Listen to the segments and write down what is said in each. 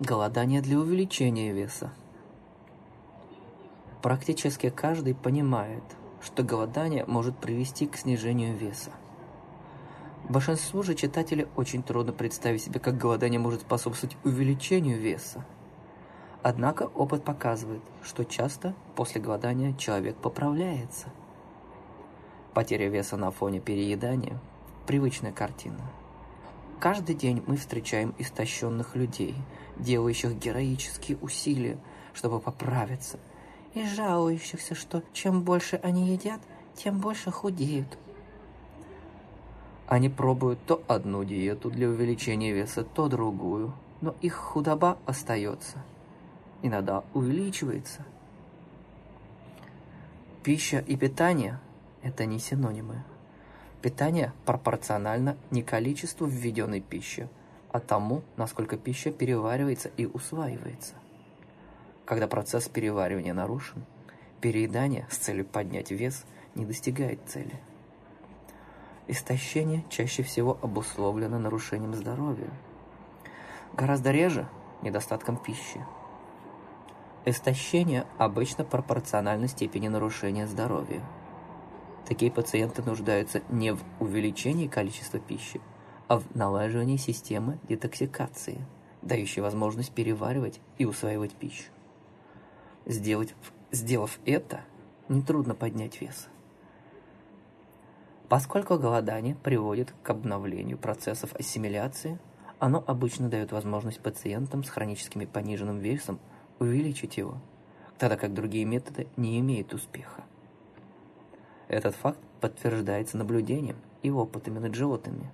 Голодание для увеличения веса. Практически каждый понимает, что голодание может привести к снижению веса. Большинству же читателей очень трудно представить себе, как голодание может способствовать увеличению веса. Однако опыт показывает, что часто после голодания человек поправляется. Потеря веса на фоне переедания – привычная картина. Каждый день мы встречаем истощенных людей, делающих героические усилия, чтобы поправиться, и жалующихся, что чем больше они едят, тем больше худеют. Они пробуют то одну диету для увеличения веса, то другую, но их худоба остается – иногда увеличивается. Пища и питание – это не синонимы. Питание пропорционально не количеству введенной пищи, а тому, насколько пища переваривается и усваивается. Когда процесс переваривания нарушен, переедание с целью поднять вес не достигает цели. Истощение чаще всего обусловлено нарушением здоровья. Гораздо реже – недостатком пищи. Истощение обычно пропорционально степени нарушения здоровья. Такие пациенты нуждаются не в увеличении количества пищи, а в налаживании системы детоксикации, дающей возможность переваривать и усваивать пищу. Сделать, сделав это, нетрудно поднять вес. Поскольку голодание приводит к обновлению процессов ассимиляции, оно обычно дает возможность пациентам с хроническими пониженным весом увеличить его, тогда как другие методы не имеют успеха. Этот факт подтверждается наблюдением и опытами над животными.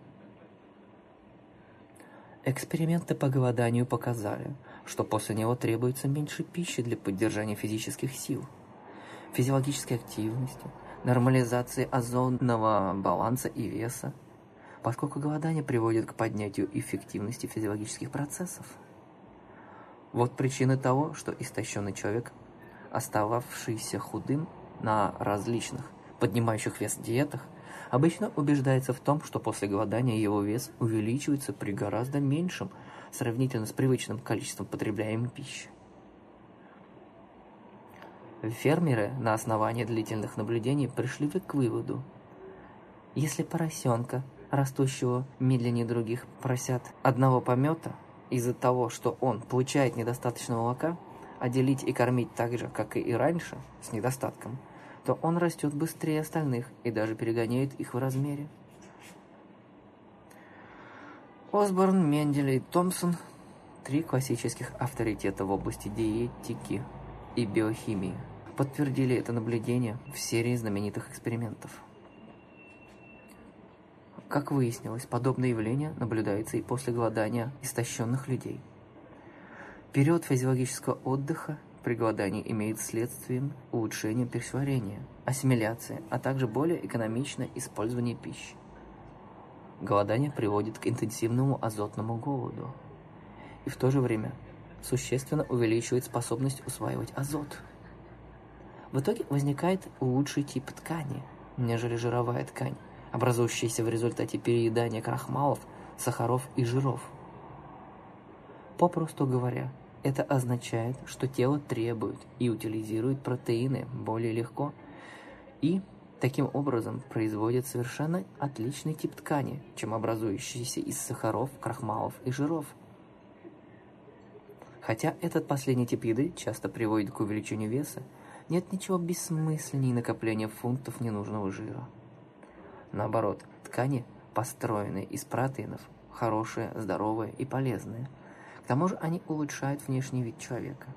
Эксперименты по голоданию показали, что после него требуется меньше пищи для поддержания физических сил, физиологической активности, нормализации озонного баланса и веса, поскольку голодание приводит к поднятию эффективности физиологических процессов. Вот причины того, что истощенный человек, остававшийся худым на различных поднимающих вес диетах, обычно убеждается в том, что после голодания его вес увеличивается при гораздо меньшем сравнительно с привычным количеством потребляемой пищи. Фермеры на основании длительных наблюдений пришли к выводу, если поросенка, растущего медленнее других поросят одного помета, из-за того, что он получает недостаточно молока, а делить и кормить так же, как и раньше, с недостатком, то он растет быстрее остальных и даже перегоняет их в размере. Осборн, Мендель и Томпсон – три классических авторитета в области диетики и биохимии – подтвердили это наблюдение в серии знаменитых экспериментов. Как выяснилось, подобное явление наблюдается и после голодания истощенных людей. Период физиологического отдыха при голодании имеет следствием улучшение пищеварения, ассимиляции, а также более экономичное использование пищи. Голодание приводит к интенсивному азотному голоду и в то же время существенно увеличивает способность усваивать азот. В итоге возникает лучший тип ткани, нежели жировая ткань, образующиеся в результате переедания крахмалов, сахаров и жиров. Попросту говоря, это означает, что тело требует и утилизирует протеины более легко и таким образом производит совершенно отличный тип ткани, чем образующийся из сахаров, крахмалов и жиров. Хотя этот последний тип еды часто приводит к увеличению веса, нет ничего бессмысленнее накопления фунтов ненужного жира. Наоборот, ткани, построенные из протеинов, хорошие, здоровые и полезные. К тому же они улучшают внешний вид человека.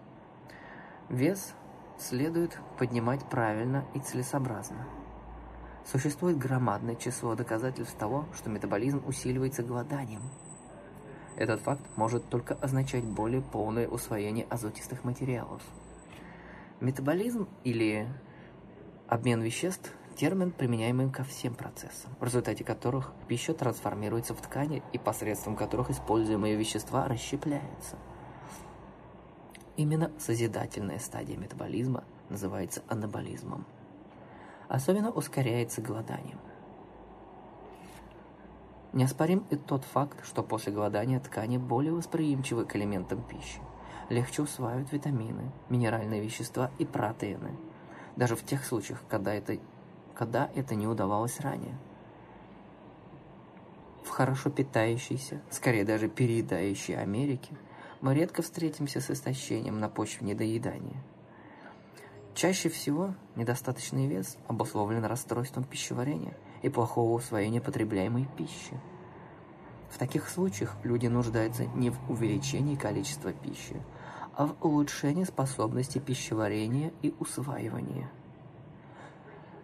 Вес следует поднимать правильно и целесообразно. Существует громадное число доказательств того, что метаболизм усиливается голоданием. Этот факт может только означать более полное усвоение азотистых материалов. Метаболизм или обмен веществ термин, применяемый ко всем процессам, в результате которых пища трансформируется в ткани и посредством которых используемые вещества расщепляются. Именно созидательная стадия метаболизма называется анаболизмом. Особенно ускоряется голоданием. Неоспорим и тот факт, что после голодания ткани более восприимчивы к элементам пищи, легче усваивают витамины, минеральные вещества и протеины, даже в тех случаях, когда это, когда это не удавалось ранее. В хорошо питающейся, скорее даже переедающей Америке, мы редко встретимся с истощением на почве недоедания. Чаще всего недостаточный вес обусловлен расстройством пищеварения и плохого усвоения потребляемой пищи. В таких случаях люди нуждаются не в увеличении количества пищи, а в улучшении способности пищеварения и усваивания.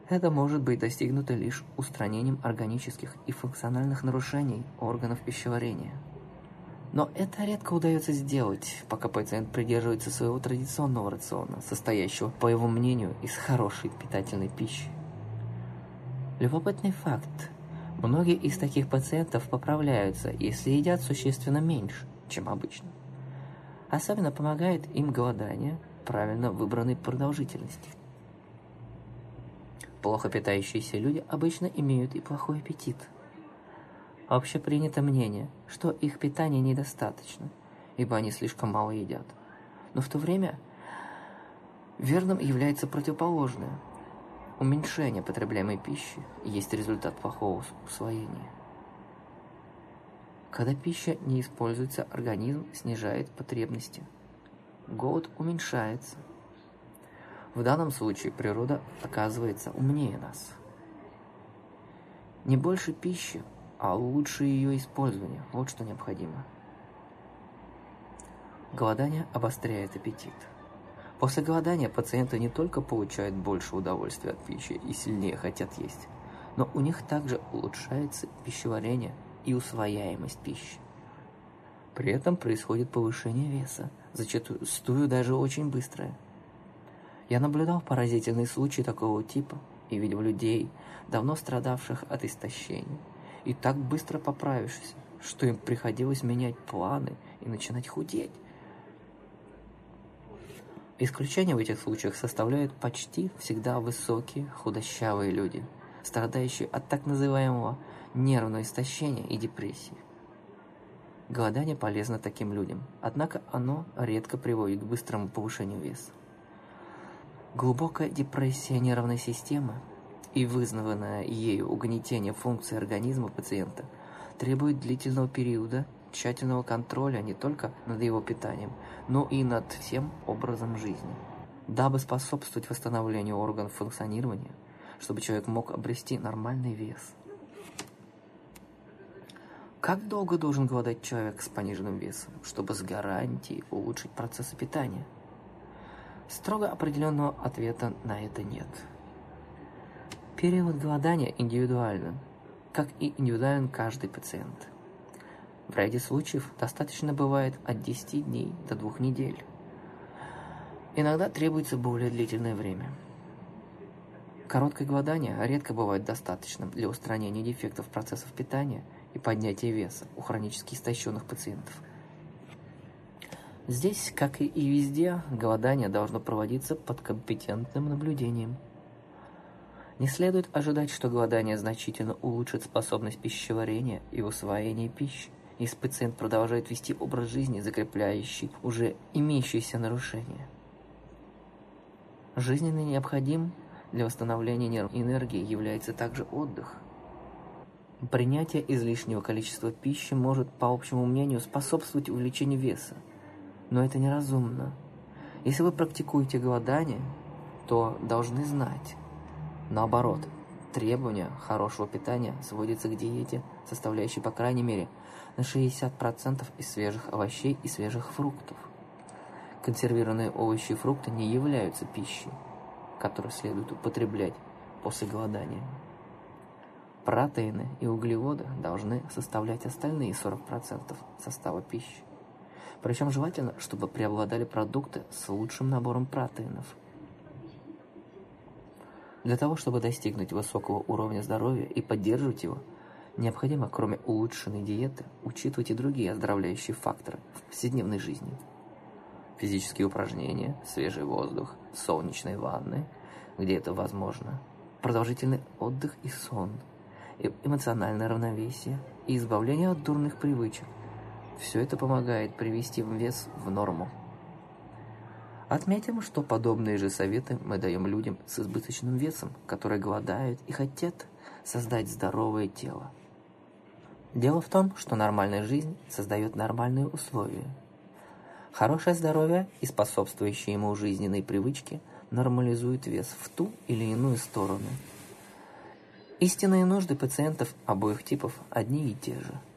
Это может быть достигнуто лишь устранением органических и функциональных нарушений органов пищеварения. Но это редко удается сделать, пока пациент придерживается своего традиционного рациона, состоящего, по его мнению, из хорошей питательной пищи. Любопытный факт. Многие из таких пациентов поправляются, если едят существенно меньше, чем обычно. Особенно помогает им голодание правильно выбранной продолжительности. Плохо питающиеся люди обычно имеют и плохой аппетит. Общепринято мнение, что их питания недостаточно, ибо они слишком мало едят. Но в то время верным является противоположное. Уменьшение потребляемой пищи есть результат плохого усвоения. Когда пища не используется, организм снижает потребности. Голод уменьшается. В данном случае природа оказывается умнее нас. Не больше пищи, а лучше ее использование. Вот что необходимо. Голодание обостряет аппетит. После голодания пациенты не только получают больше удовольствия от пищи и сильнее хотят есть, но у них также улучшается пищеварение и усвояемость пищи. При этом происходит повышение веса, зачастую даже очень быстрое. Я наблюдал поразительные случаи такого типа и видел людей, давно страдавших от истощения, и так быстро поправившихся, что им приходилось менять планы и начинать худеть. Исключение в этих случаях составляют почти всегда высокие, худощавые люди, страдающие от так называемого нервного истощения и депрессии. Голодание полезно таким людям, однако оно редко приводит к быстрому повышению веса. Глубокая депрессия нервной системы и вызванное ею угнетение функций организма пациента требует длительного периода тщательного контроля не только над его питанием, но и над всем образом жизни. Дабы способствовать восстановлению органов функционирования, чтобы человек мог обрести нормальный вес – как долго должен голодать человек с пониженным весом, чтобы с гарантией улучшить процессы питания? Строго определенного ответа на это нет. Период голодания индивидуален, как и индивидуален каждый пациент. В ряде случаев достаточно бывает от 10 дней до 2 недель. Иногда требуется более длительное время. Короткое голодание редко бывает достаточным для устранения дефектов процессов питания – и поднятия веса у хронически истощенных пациентов. Здесь, как и везде, голодание должно проводиться под компетентным наблюдением. Не следует ожидать, что голодание значительно улучшит способность пищеварения и усвоения пищи, если пациент продолжает вести образ жизни, закрепляющий уже имеющиеся нарушения. Жизненно необходим для восстановления энергии является также отдых – Принятие излишнего количества пищи может, по общему мнению, способствовать увеличению веса. Но это неразумно. Если вы практикуете голодание, то должны знать. Наоборот, требования хорошего питания сводятся к диете, составляющей по крайней мере на 60% из свежих овощей и свежих фруктов. Консервированные овощи и фрукты не являются пищей, которую следует употреблять после голодания. Протеины и углеводы должны составлять остальные 40% состава пищи. Причем желательно, чтобы преобладали продукты с лучшим набором протеинов. Для того, чтобы достигнуть высокого уровня здоровья и поддерживать его, необходимо, кроме улучшенной диеты, учитывать и другие оздоровляющие факторы в повседневной жизни. Физические упражнения, свежий воздух, солнечные ванны, где это возможно, продолжительный отдых и сон – эмоциональное равновесие и избавление от дурных привычек. Все это помогает привести вес в норму. Отметим, что подобные же советы мы даем людям с избыточным весом, которые голодают и хотят создать здоровое тело. Дело в том, что нормальная жизнь создает нормальные условия. Хорошее здоровье и способствующие ему жизненные привычки нормализуют вес в ту или иную сторону. Истинные нужды пациентов обоих типов одни и те же –